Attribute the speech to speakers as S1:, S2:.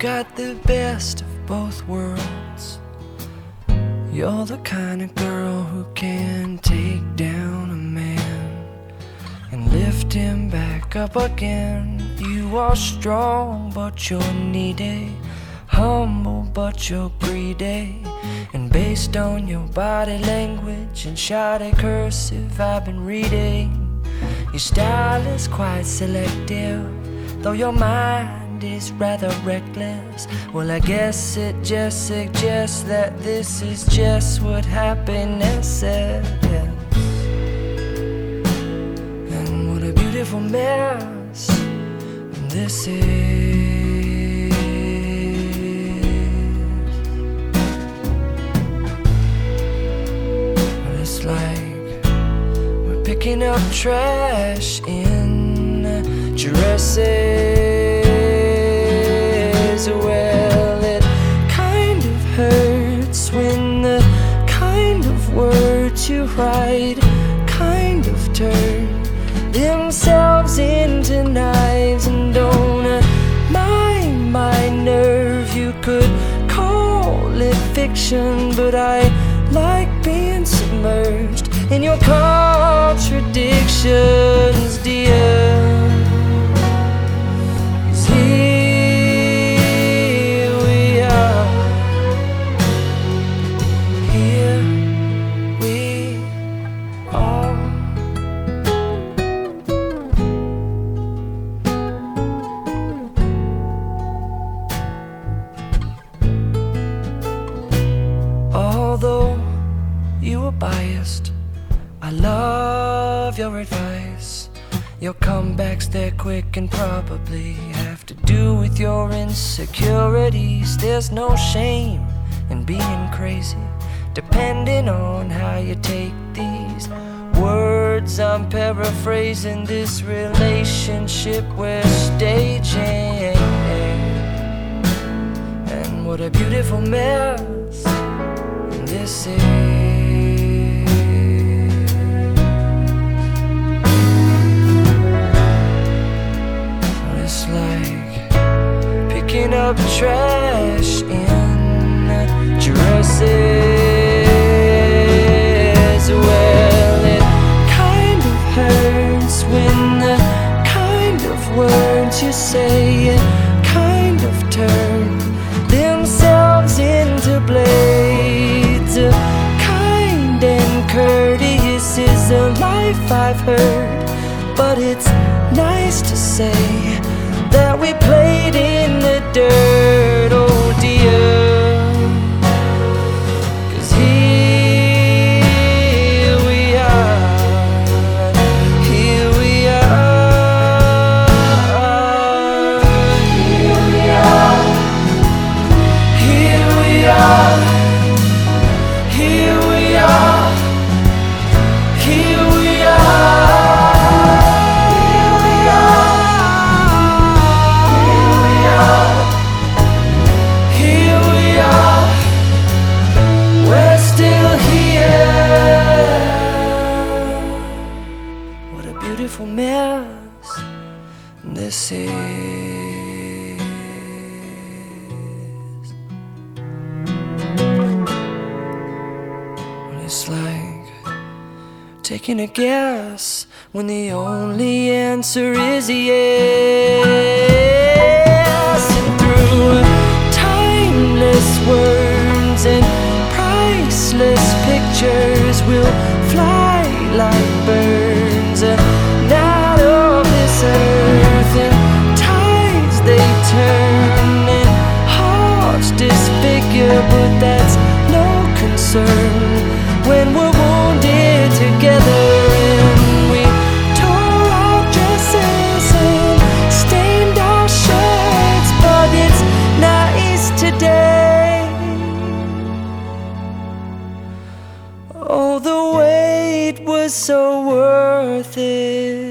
S1: got the best of both worlds. You're the kind of girl who can take down a man and lift him back up again. You are strong, but you're needy. Humble, but you're greedy. And based on your body language and shoddy cursive I've been reading, your style is quite selective, though your mind is rather reckless. Well, I guess it just suggests that this is just what happiness is. And what a beautiful mess this is. It's like we're picking up trash in dresses. Write kind of turn themselves into knives and don't mind my nerve. You could call it fiction, but I like being submerged in your contradictions, dear. You are biased, I love your advice. Your comebacks, they're quick and probably have to do with your insecurities. There's no shame in being crazy, depending on how you take these words. I'm paraphrasing this relationship we're staging. And what a beautiful mess this is. Up trash in dresses. Well, it kind of hurts when the kind of words you say kind of turn themselves into blades. Kind and courteous is a life I've heard, but it's nice to say that we the dirt, beautiful mess this is. It's like taking a guess when the only answer is yes. And through timeless words and priceless pictures, we'll fly like birds. it was so worth it.